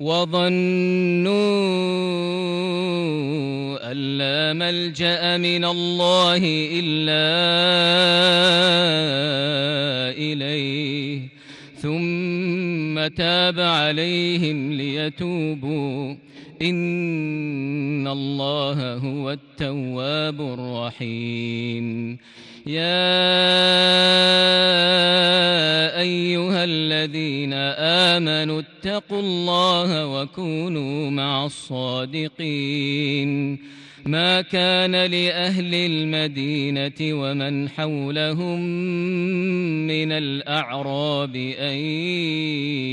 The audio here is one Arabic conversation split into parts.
وظنوا أن لا ملجأ من الله إلا إليه ثم تاب عليهم ليتوبوا. إن الله هو التواب الرحيم. يا أيها الذين آمنوا اتقوا الله وكونوا مع الصادقين. ما كان لأهل المدينة ومن حولهم من الأعراب أن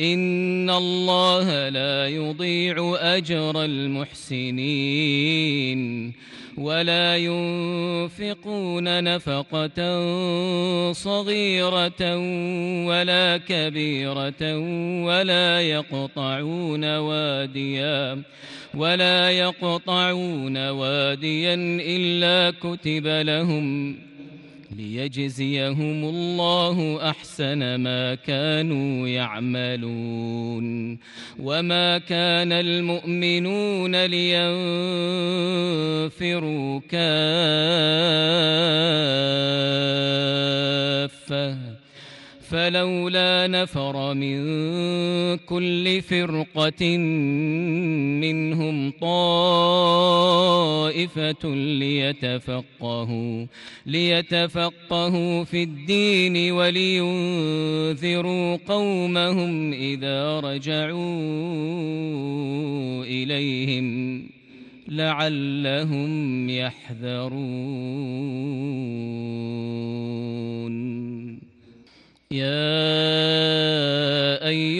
إن الله لا يضيع أجر المحسنين ولا ينفقون نفقة صغيرة ولا كبيرة ولا يقطعون واديا ولا يقطعون واديا إلا كتب لهم ليجزيهم الله أحسن ما كانوا يعملون وما كان المؤمنون لينفروا كافة فلولا نفر من كل فرقة منهم طائفة ليتفقهوا ليتفقهوا في الدين ولينذروا قومهم إذا رجعوا إليهم لعلهم يحذرون. يا أيها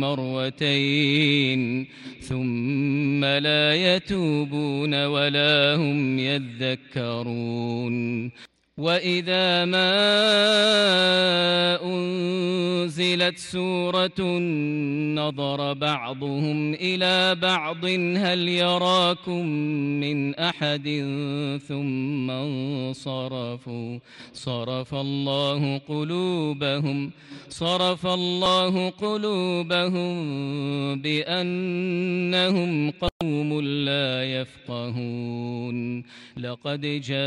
مرتين ثم لا يتوبون ولا هم يذكرون وإذا ما أنزلت سورة نظر بعضهم إلى بعض هل يراكم من أحد ثم انصرفوا صرف الله قلوبهم صرف الله قلوبهم بأنهم قوم لا يفقهون. لقد جاءكم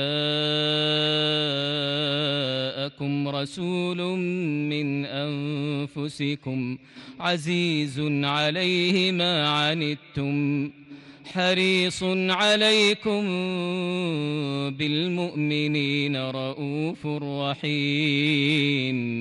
رسول من أنفسكم عزيز عليه ما عنتم حريص عليكم بالمؤمنين رؤوف رحيم.